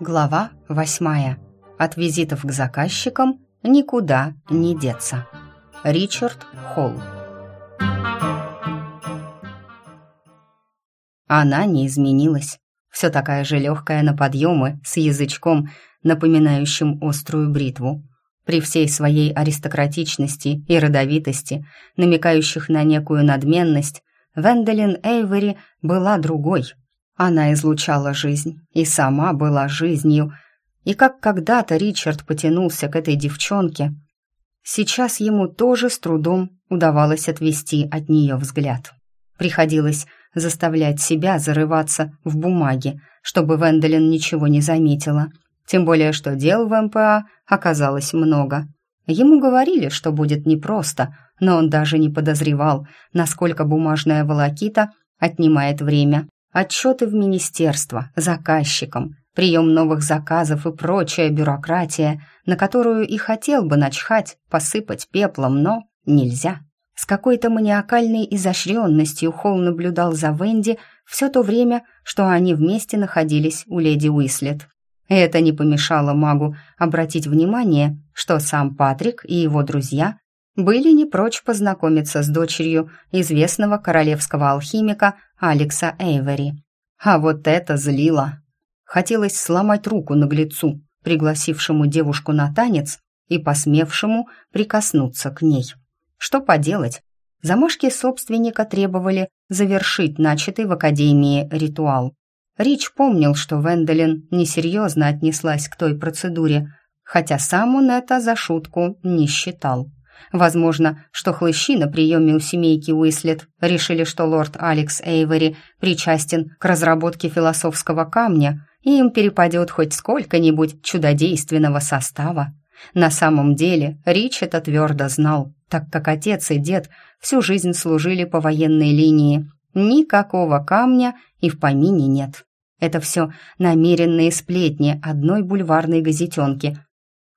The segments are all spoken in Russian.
Глава восьмая. От визитов к заказчикам никуда не деться. Ричард Холл. Она не изменилась. Все такая же легкая на подъемы, с язычком, напоминающим острую бритву. При всей своей аристократичности и родовитости, намекающих на некую надменность, Венделин Эйвери была другой – она излучала жизнь и сама была жизнью. И как когда-то Ричард потянулся к этой девчонке, сейчас ему тоже с трудом удавалось отвести от нее взгляд. Приходилось заставлять себя зарываться в бумаге, чтобы Венделин ничего не заметила. Тем более, что дел в МПА оказалось много. Ему говорили, что будет непросто, но он даже не подозревал, насколько бумажная волокита отнимает время отчеты в министерство, заказчикам, прием новых заказов и прочая бюрократия, на которую и хотел бы начхать, посыпать пеплом, но нельзя. С какой-то маниакальной изощренностью Холл наблюдал за Венди все то время, что они вместе находились у леди Уислет. Это не помешало магу обратить внимание, что сам Патрик и его друзья были не прочь познакомиться с дочерью известного королевского алхимика Алекса Эйвери. А вот это злило. Хотелось сломать руку наглецу, пригласившему девушку на танец и посмевшему прикоснуться к ней. Что поделать? Замашки собственника требовали завершить начатый в Академии ритуал. Рич помнил, что Венделин несерьезно отнеслась к той процедуре, хотя сам он это за шутку не считал. Возможно, что хлыщи на приеме у семейки Уислет решили, что лорд Алекс Эйвери причастен к разработке философского камня, и им перепадет хоть сколько-нибудь чудодейственного состава. На самом деле Рич это твердо знал, так как отец и дед всю жизнь служили по военной линии. Никакого камня и в помине нет. Это все намеренные сплетни одной бульварной газетенки,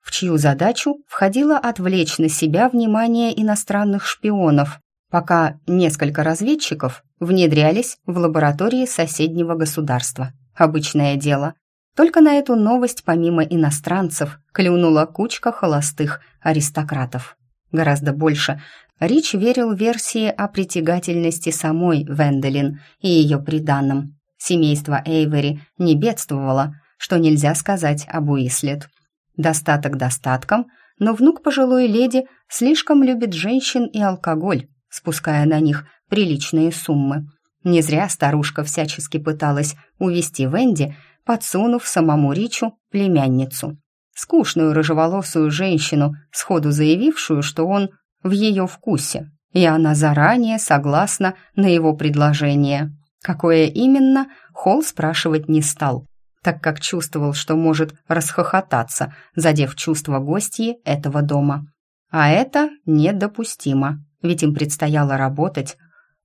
в чью задачу входило отвлечь на себя внимание иностранных шпионов, пока несколько разведчиков внедрялись в лаборатории соседнего государства. Обычное дело. Только на эту новость помимо иностранцев клюнула кучка холостых аристократов. Гораздо больше Рич верил версии о притягательности самой Венделин и ее приданном. Семейство Эйвери не бедствовало, что нельзя сказать об Уислет – Достаток достатком, но внук пожилой леди слишком любит женщин и алкоголь, спуская на них приличные суммы. Не зря старушка всячески пыталась увести Венди, подсунув самому Ричу племянницу. Скучную рыжеволосую женщину, сходу заявившую, что он в ее вкусе, и она заранее согласна на его предложение. Какое именно, Холл спрашивать не стал, так как чувствовал, что может расхохотаться, задев чувство гостьи этого дома. А это недопустимо, ведь им предстояло работать.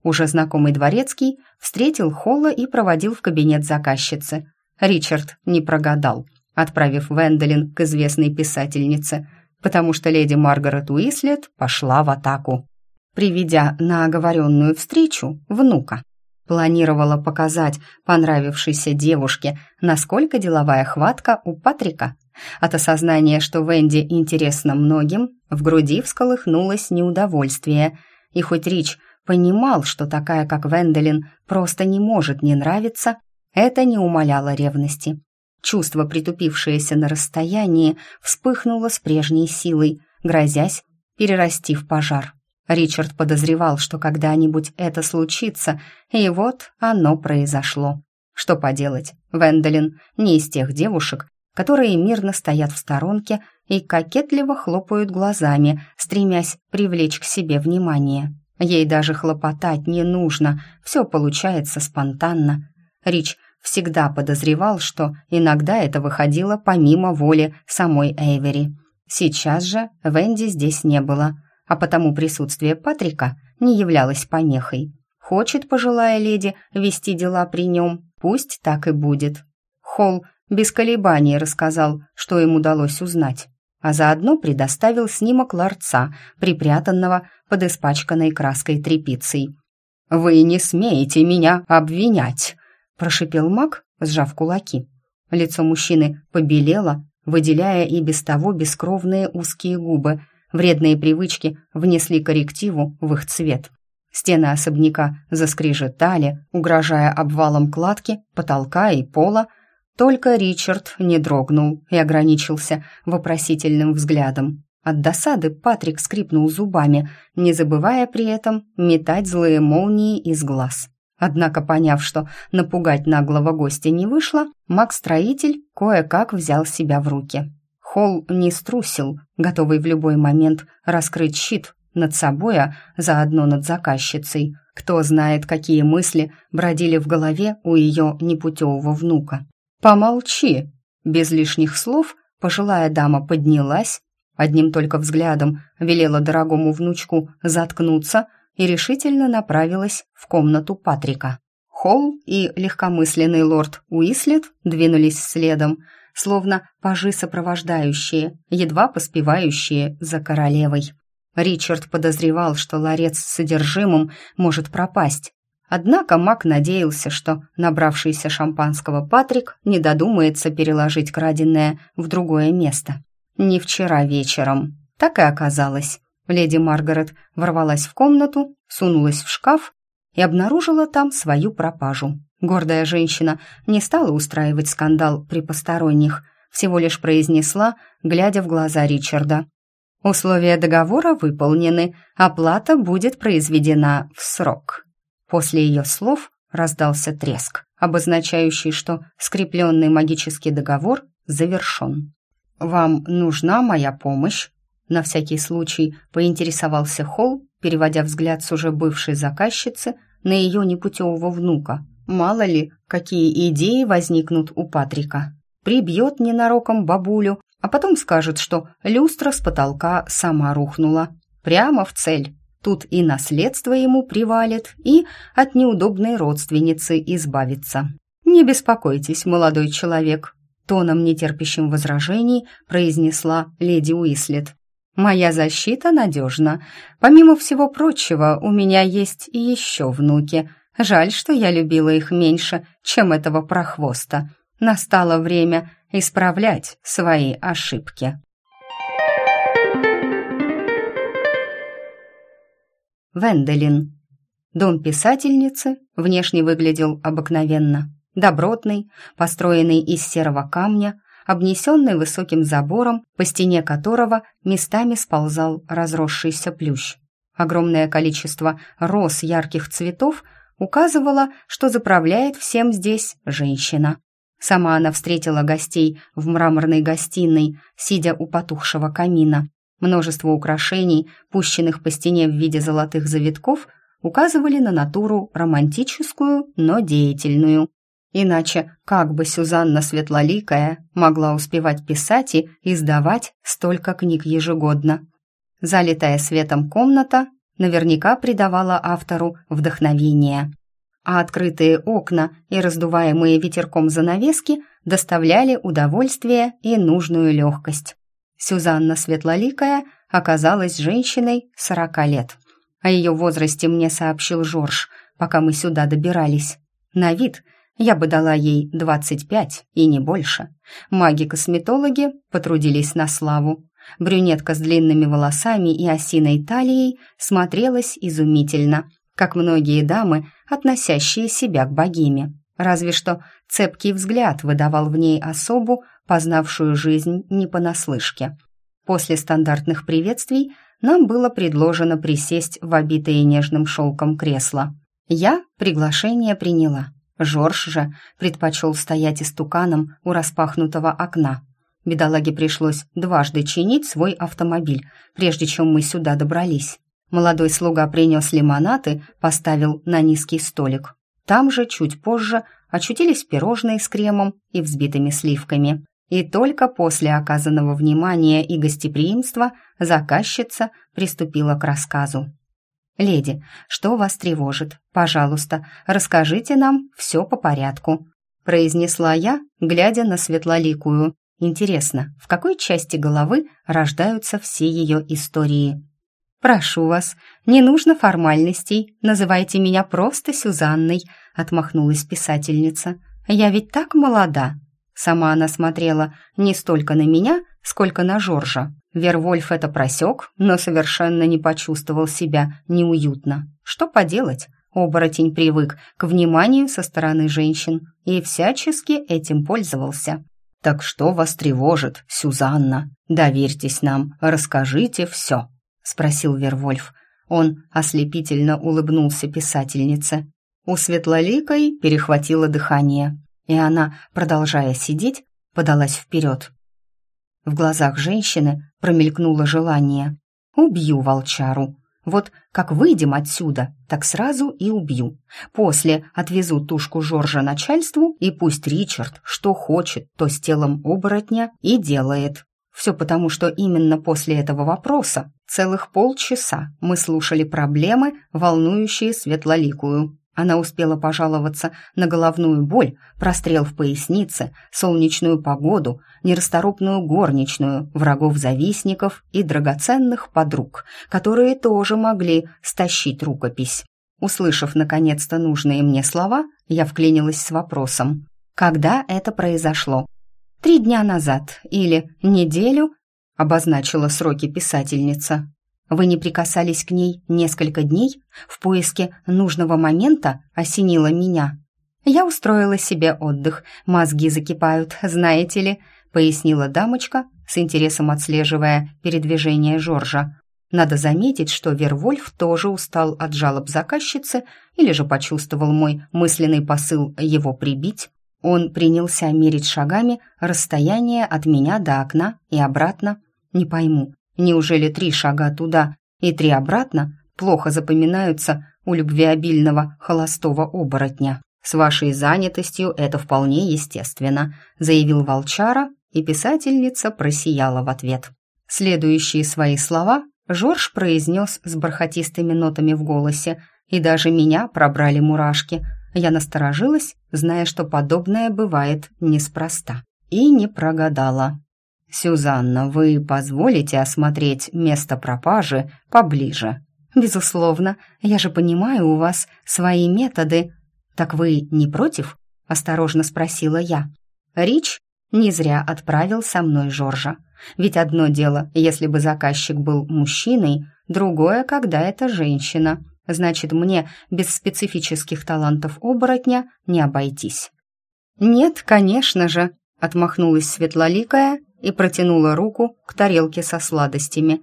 Уже знакомый дворецкий встретил Холла и проводил в кабинет заказчицы. Ричард не прогадал, отправив Венделин к известной писательнице, потому что леди Маргарет Уислет пошла в атаку, приведя на оговоренную встречу внука. Планировала показать понравившейся девушке, насколько деловая хватка у Патрика. От осознания, что Венди интересно многим, в груди всколыхнулось неудовольствие. И хоть Рич понимал, что такая, как Венделин, просто не может не нравиться, это не умаляло ревности. Чувство, притупившееся на расстоянии, вспыхнуло с прежней силой, грозясь перерасти в пожар. Ричард подозревал, что когда-нибудь это случится, и вот оно произошло. Что поделать, Венделин не из тех девушек, которые мирно стоят в сторонке и кокетливо хлопают глазами, стремясь привлечь к себе внимание. Ей даже хлопотать не нужно, все получается спонтанно. Рич всегда подозревал, что иногда это выходило помимо воли самой Эйвери. Сейчас же Венди здесь не было – а потому присутствие Патрика не являлось помехой. Хочет пожилая леди вести дела при нем, пусть так и будет. Холл без колебаний рассказал, что им удалось узнать, а заодно предоставил снимок ларца, припрятанного под испачканной краской тряпицей. «Вы не смеете меня обвинять!» – прошипел маг, сжав кулаки. Лицо мужчины побелело, выделяя и без того бескровные узкие губы. Вредные привычки внесли коррективу в их цвет. Стены особняка заскрежетали, угрожая обвалом кладки, потолка и пола. Только Ричард не дрогнул и ограничился вопросительным взглядом. От досады Патрик скрипнул зубами, не забывая при этом метать злые молнии из глаз. Однако, поняв, что напугать наглого гостя не вышло, маг-строитель кое-как взял себя в руки. Холл не струсил, готовый в любой момент раскрыть щит над собой, а заодно над заказчицей. Кто знает, какие мысли бродили в голове у ее непутевого внука. «Помолчи!» Без лишних слов пожилая дама поднялась, Одним только взглядом велела дорогому внучку заткнуться и решительно направилась в комнату Патрика. Холл и легкомысленный лорд Уислет двинулись следом, словно пажи сопровождающие, едва поспевающие за королевой. Ричард подозревал, что ларец с содержимым может пропасть. Однако маг надеялся, что набравшийся шампанского Патрик не додумается переложить краденое в другое место. Не вчера вечером. Так и оказалось. Леди Маргарет ворвалась в комнату, сунулась в шкаф и обнаружила там свою пропажу. Гордая женщина не стала устраивать скандал при посторонних, всего лишь произнесла, глядя в глаза Ричарда. «Условия договора выполнены, оплата будет произведена в срок». После ее слов раздался треск, обозначающий, что скрепленный магический договор завершен. «Вам нужна моя помощь?» На всякий случай поинтересовался Холл, переводя взгляд с уже бывшей заказчицы на ее непутевого внука. Мало ли, какие идеи возникнут у Патрика. Прибьет ненароком бабулю, а потом скажет, что люстра с потолка сама рухнула. Прямо в цель. Тут и наследство ему привалит, и от неудобной родственницы избавиться. «Не беспокойтесь, молодой человек, тоном, нетерпящим возражений, произнесла леди Уислет. «Моя защита надежна. Помимо всего прочего, у меня есть и еще внуки. Жаль, что я любила их меньше, чем этого прохвоста. Настало время исправлять свои ошибки». Венделин. Дом писательницы внешне выглядел обыкновенно добротный, построенный из серого камня, обнесенный высоким забором, по стене которого местами сползал разросшийся плющ. Огромное количество роз ярких цветов указывало, что заправляет всем здесь женщина. Сама она встретила гостей в мраморной гостиной, сидя у потухшего камина. Множество украшений, пущенных по стене в виде золотых завитков, указывали на натуру романтическую, но деятельную. Иначе как бы Сюзанна Светлоликая могла успевать писать и издавать столько книг ежегодно? Залитая светом комната наверняка придавала автору вдохновение. А открытые окна и раздуваемые ветерком занавески доставляли удовольствие и нужную легкость. Сюзанна Светлоликая оказалась женщиной сорока лет. О ее возрасте мне сообщил Жорж, пока мы сюда добирались. На вид – я бы дала ей 25 и не больше. Маги-косметологи потрудились на славу. Брюнетка с длинными волосами и осиной талией смотрелась изумительно, как многие дамы, относящие себя к богиме. Разве что цепкий взгляд выдавал в ней особу, познавшую жизнь не понаслышке. После стандартных приветствий нам было предложено присесть в обитое нежным шелком кресло. Я приглашение приняла. Жорж же предпочел стоять истуканом у распахнутого окна. Бедолаге пришлось дважды чинить свой автомобиль, прежде чем мы сюда добрались. Молодой слуга принес лимонад и поставил на низкий столик. Там же, чуть позже, очутились пирожные с кремом и взбитыми сливками. И только после оказанного внимания и гостеприимства заказчица приступила к рассказу. «Леди, что вас тревожит? Пожалуйста, расскажите нам все по порядку», произнесла я, глядя на светлоликую. «Интересно, в какой части головы рождаются все ее истории?» «Прошу вас, не нужно формальностей, называйте меня просто Сюзанной», отмахнулась писательница. «Я ведь так молода». Сама она смотрела не столько на меня, сколько на Жоржа. Вервольф это просек, но совершенно не почувствовал себя неуютно. Что поделать? Оборотень привык к вниманию со стороны женщин и всячески этим пользовался. «Так что вас тревожит, Сюзанна? Доверьтесь нам, расскажите все», — спросил Вервольф. Он ослепительно улыбнулся писательнице. У Светлоликой перехватило дыхание, и она, продолжая сидеть, подалась вперед. В глазах женщины промелькнуло желание. «Убью волчару. Вот как выйдем отсюда, так сразу и убью. После отвезу тушку Жоржа начальству, и пусть Ричард что хочет, то с телом оборотня и делает. Все потому, что именно после этого вопроса целых полчаса мы слушали проблемы, волнующие Светлоликую. Она успела пожаловаться на головную боль, прострел в пояснице, солнечную погоду, нерасторопную горничную, врагов-завистников и драгоценных подруг, которые тоже могли стащить рукопись. Услышав наконец-то нужные мне слова, я вклинилась с вопросом. «Когда это произошло?» «Три дня назад» или «неделю», обозначила сроки писательница. Вы не прикасались к ней несколько дней? В поиске нужного момента осенило меня. Я устроила себе отдых, мозги закипают, знаете ли, пояснила дамочка, с интересом отслеживая передвижение Жоржа. Надо заметить, что Вервольф тоже устал от жалоб заказчицы или же почувствовал мой мысленный посыл его прибить. Он принялся мерить шагами расстояние от меня до окна и обратно. Не пойму, Неужели три шага туда и три обратно плохо запоминаются у любвеобильного холостого оборотня? С вашей занятостью это вполне естественно, заявил волчара, и писательница просияла в ответ. Следующие свои слова Жорж произнес с бархатистыми нотами в голосе, и даже меня пробрали мурашки. Я насторожилась, зная, что подобное бывает неспроста. И не прогадала. «Сюзанна, вы позволите осмотреть место пропажи поближе?» «Безусловно, я же понимаю, у вас свои методы». «Так вы не против?» — осторожно спросила я. Рич не зря отправил со мной Жоржа. Ведь одно дело, если бы заказчик был мужчиной, другое, когда это женщина. Значит, мне без специфических талантов оборотня не обойтись. «Нет, конечно же», — отмахнулась светлоликая и протянула руку к тарелке со сладостями.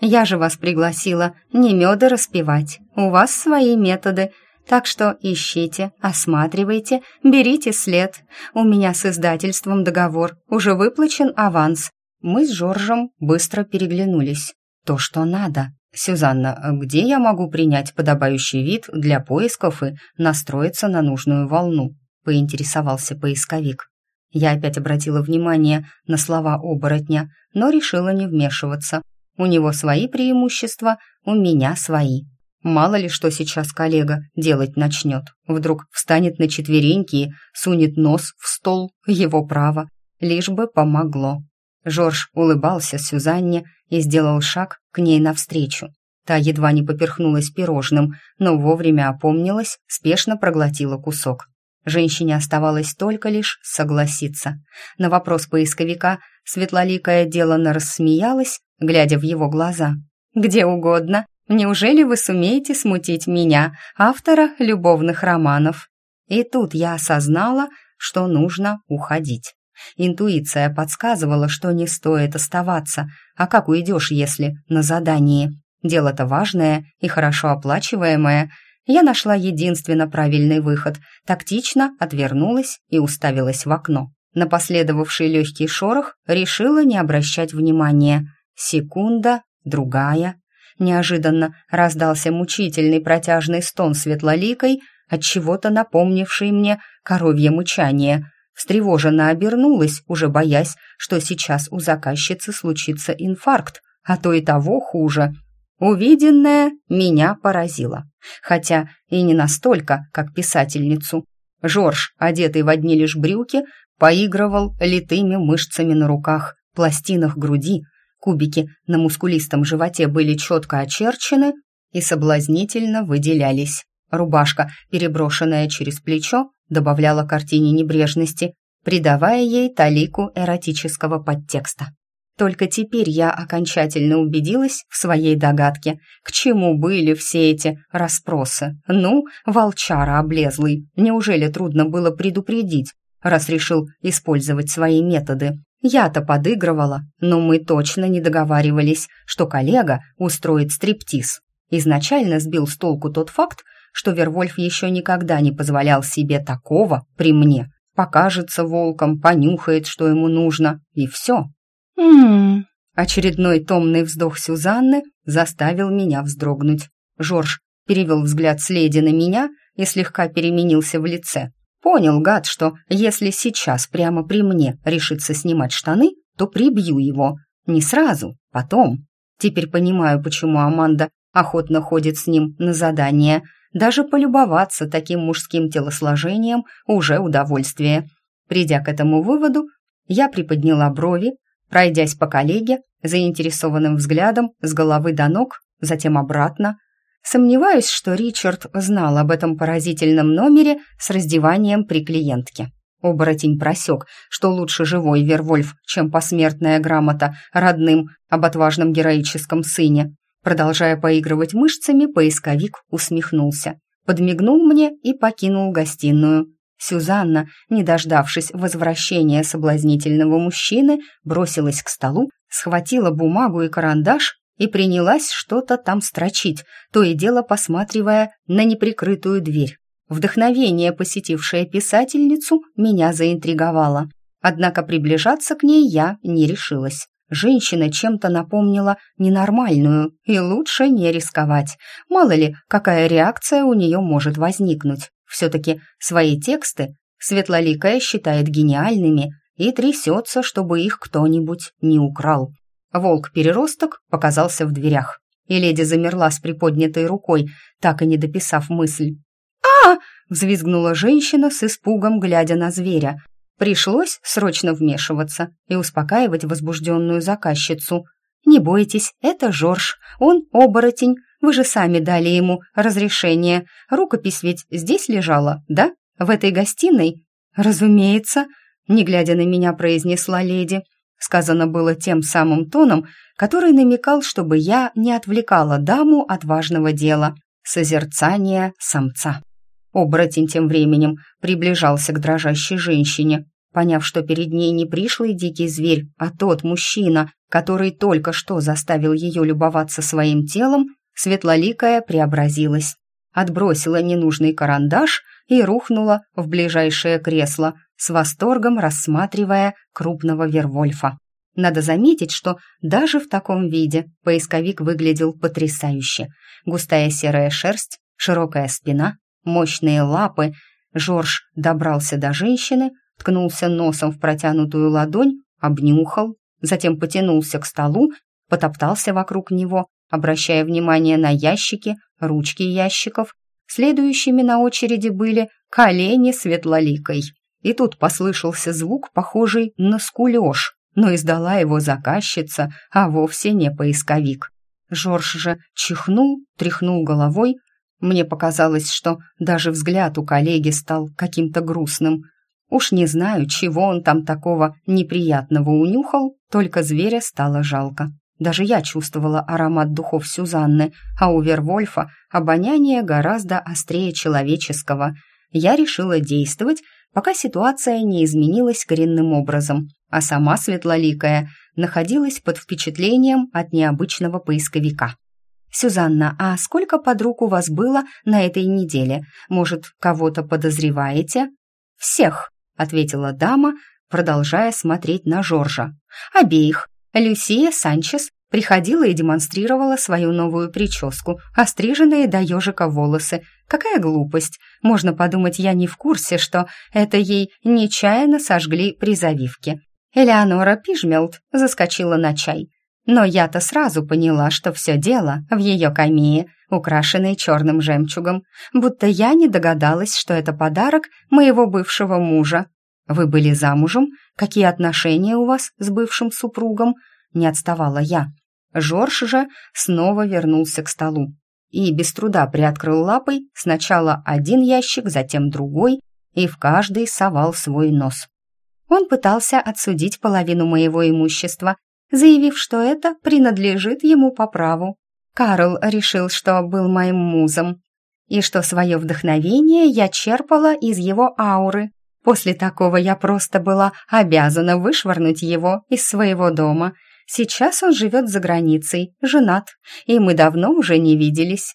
«Я же вас пригласила не меда распевать, у вас свои методы, так что ищите, осматривайте, берите след. У меня с издательством договор, уже выплачен аванс». Мы с Жоржем быстро переглянулись. «То, что надо». «Сюзанна, где я могу принять подобающий вид для поисков и настроиться на нужную волну?» — поинтересовался поисковик. Я опять обратила внимание на слова оборотня, но решила не вмешиваться. У него свои преимущества, у меня свои. Мало ли что сейчас коллега делать начнет. Вдруг встанет на четвереньки сунет нос в стол, его право. Лишь бы помогло. Жорж улыбался Сюзанне и сделал шаг к ней навстречу. Та едва не поперхнулась пирожным, но вовремя опомнилась, спешно проглотила кусок. Женщине оставалось только лишь согласиться. На вопрос поисковика светлоликая делано рассмеялась, глядя в его глаза. «Где угодно. Неужели вы сумеете смутить меня, автора любовных романов?» И тут я осознала, что нужно уходить. Интуиция подсказывала, что не стоит оставаться, а как уйдешь, если на задании? Дело-то важное и хорошо оплачиваемое — я нашла единственно правильный выход, тактично отвернулась и уставилась в окно. На последовавший легкий шорох решила не обращать внимания. Секунда, другая. Неожиданно раздался мучительный протяжный стон светлоликой, от чего-то напомнивший мне коровье мычание. Встревоженно обернулась, уже боясь, что сейчас у заказчицы случится инфаркт, а то и того хуже — Увиденное меня поразило, хотя и не настолько, как писательницу. Жорж, одетый в одни лишь брюки, поигрывал литыми мышцами на руках, пластинах груди, кубики на мускулистом животе были четко очерчены и соблазнительно выделялись. Рубашка, переброшенная через плечо, добавляла картине небрежности, придавая ей талику эротического подтекста. Только теперь я окончательно убедилась в своей догадке, к чему были все эти расспросы. Ну, волчара облезлый, неужели трудно было предупредить, раз решил использовать свои методы? Я-то подыгрывала, но мы точно не договаривались, что коллега устроит стриптиз. Изначально сбил с толку тот факт, что Вервольф еще никогда не позволял себе такого при мне. Покажется волком, понюхает, что ему нужно, и все. «М-м-м», Очередной томный вздох Сюзанны заставил меня вздрогнуть. Жорж перевел взгляд с леди на меня и слегка переменился в лице. Понял, гад, что если сейчас прямо при мне решится снимать штаны, то прибью его. Не сразу, потом. Теперь понимаю, почему Аманда охотно ходит с ним на задание. Даже полюбоваться таким мужским телосложением уже удовольствие. Придя к этому выводу, я приподняла брови, пройдясь по коллеге, заинтересованным взглядом с головы до ног, затем обратно. Сомневаюсь, что Ричард знал об этом поразительном номере с раздеванием при клиентке. Оборотень просек, что лучше живой Вервольф, чем посмертная грамота родным об отважном героическом сыне. Продолжая поигрывать мышцами, поисковик усмехнулся, подмигнул мне и покинул гостиную. Сюзанна, не дождавшись возвращения соблазнительного мужчины, бросилась к столу, схватила бумагу и карандаш и принялась что-то там строчить, то и дело посматривая на неприкрытую дверь. Вдохновение, посетившее писательницу, меня заинтриговало. Однако приближаться к ней я не решилась. Женщина чем-то напомнила ненормальную, и лучше не рисковать. Мало ли, какая реакция у нее может возникнуть. Все-таки свои тексты Светлоликая считает гениальными и трясется, чтобы их кто-нибудь не украл. Волк-переросток показался в дверях, и леди замерла с приподнятой рукой, так и не дописав мысль. а взвизгнула женщина с испугом, глядя на зверя. Пришлось срочно вмешиваться и успокаивать возбужденную заказчицу. «Не бойтесь, это Жорж, он оборотень, вы же сами дали ему разрешение. Рукопись ведь здесь лежала, да? В этой гостиной? Разумеется, не глядя на меня, произнесла леди. Сказано было тем самым тоном, который намекал, чтобы я не отвлекала даму от важного дела — созерцания самца. Оборотень тем временем приближался к дрожащей женщине, поняв, что перед ней не пришлый дикий зверь, а тот мужчина, который только что заставил ее любоваться своим телом, светлоликая преобразилась, отбросила ненужный карандаш и рухнула в ближайшее кресло, с восторгом рассматривая крупного Вервольфа. Надо заметить, что даже в таком виде поисковик выглядел потрясающе. Густая серая шерсть, широкая спина, мощные лапы. Жорж добрался до женщины, ткнулся носом в протянутую ладонь, обнюхал, затем потянулся к столу, потоптался вокруг него, обращая внимание на ящики, ручки ящиков. Следующими на очереди были колени светлоликой. И тут послышался звук, похожий на скулеж, но издала его заказчица, а вовсе не поисковик. Жорж же чихнул, тряхнул головой. Мне показалось, что даже взгляд у коллеги стал каким-то грустным. Уж не знаю, чего он там такого неприятного унюхал, только зверя стало жалко. Даже я чувствовала аромат духов Сюзанны, а у Вервольфа обоняние гораздо острее человеческого. Я решила действовать, пока ситуация не изменилась коренным образом, а сама Светлоликая находилась под впечатлением от необычного поисковика. «Сюзанна, а сколько подруг у вас было на этой неделе? Может, кого-то подозреваете?» «Всех», — ответила дама, продолжая смотреть на Жоржа. «Обеих. Люсия Санчес приходила и демонстрировала свою новую прическу, остриженные до ежика волосы. Какая глупость! Можно подумать, я не в курсе, что это ей нечаянно сожгли при завивке. Элеонора Пижмелт заскочила на чай. Но я-то сразу поняла, что все дело в ее камее, украшенной черным жемчугом, будто я не догадалась, что это подарок моего бывшего мужа. Вы были замужем? Какие отношения у вас с бывшим супругом? Не отставала я. Жорж же снова вернулся к столу и без труда приоткрыл лапой сначала один ящик, затем другой, и в каждый совал свой нос. Он пытался отсудить половину моего имущества, заявив, что это принадлежит ему по праву. Карл решил, что был моим музом, и что свое вдохновение я черпала из его ауры. После такого я просто была обязана вышвырнуть его из своего дома. Сейчас он живет за границей, женат, и мы давно уже не виделись.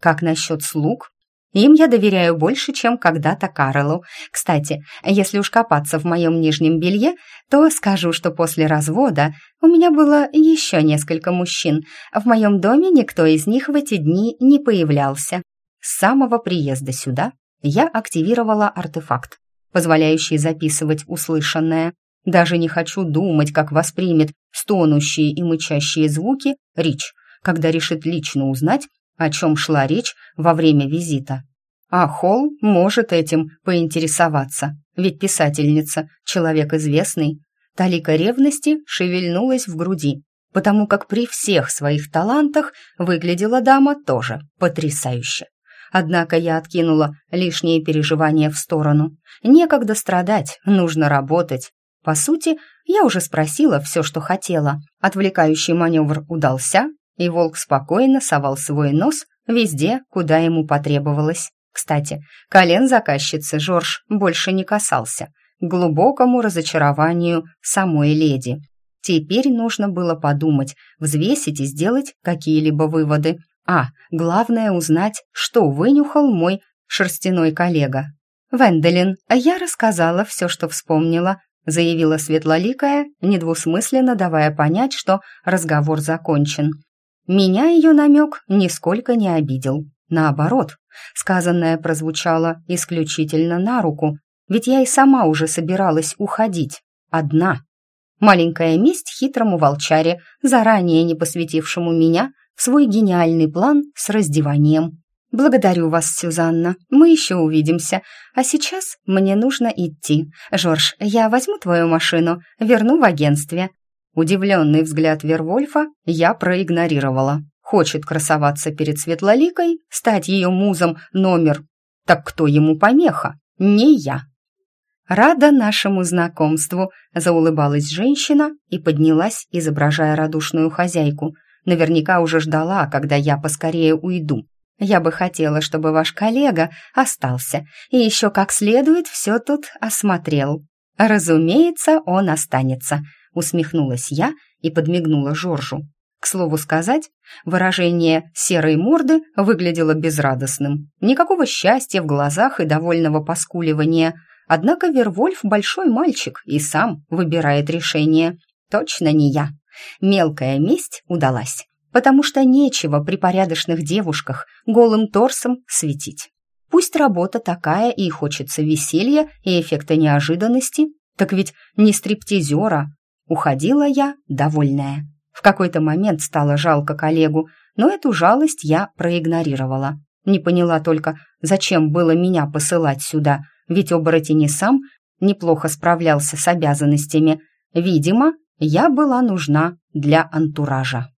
Как насчет слуг? Им я доверяю больше, чем когда-то Карлу. Кстати, если уж копаться в моем нижнем белье, то скажу, что после развода у меня было еще несколько мужчин. В моем доме никто из них в эти дни не появлялся. С самого приезда сюда я активировала артефакт, позволяющий записывать услышанное. Даже не хочу думать, как воспримет стонущие и мычащие звуки Рич, когда решит лично узнать, о чем шла речь во время визита. А Холл может этим поинтересоваться, ведь писательница, человек известный. Талика ревности шевельнулась в груди, потому как при всех своих талантах выглядела дама тоже потрясающе. Однако я откинула лишние переживания в сторону. Некогда страдать, нужно работать. По сути, я уже спросила все, что хотела. Отвлекающий маневр удался, и волк спокойно совал свой нос везде, куда ему потребовалось. Кстати, колен заказчицы Жорж больше не касался, к глубокому разочарованию самой леди. Теперь нужно было подумать, взвесить и сделать какие-либо выводы. А, главное узнать, что вынюхал мой шерстяной коллега. «Венделин, я рассказала все, что вспомнила», заявила Светлоликая, недвусмысленно давая понять, что разговор закончен. Меня ее намек нисколько не обидел. Наоборот, сказанное прозвучало исключительно на руку, ведь я и сама уже собиралась уходить. Одна. Маленькая месть хитрому волчаре, заранее не посвятившему меня свой гениальный план с раздеванием. «Благодарю вас, Сюзанна. Мы еще увидимся. А сейчас мне нужно идти. Жорж, я возьму твою машину, верну в агентстве». Удивленный взгляд Вервольфа я проигнорировала. Хочет красоваться перед Светлоликой, стать ее музом номер. Так кто ему помеха? Не я. «Рада нашему знакомству», — заулыбалась женщина и поднялась, изображая радушную хозяйку. Наверняка уже ждала, когда я поскорее уйду. Я бы хотела, чтобы ваш коллега остался и еще как следует все тут осмотрел. Разумеется, он останется усмехнулась я и подмигнула Жоржу. К слову сказать, выражение серой морды выглядело безрадостным. Никакого счастья в глазах и довольного поскуливания. Однако Вервольф большой мальчик и сам выбирает решение. Точно не я. Мелкая месть удалась, потому что нечего при порядочных девушках голым торсом светить. Пусть работа такая и хочется веселья и эффекта неожиданности, так ведь не стриптизера, Уходила я довольная. В какой-то момент стало жалко коллегу, но эту жалость я проигнорировала. Не поняла только, зачем было меня посылать сюда, ведь оборотень и сам неплохо справлялся с обязанностями. Видимо, я была нужна для антуража.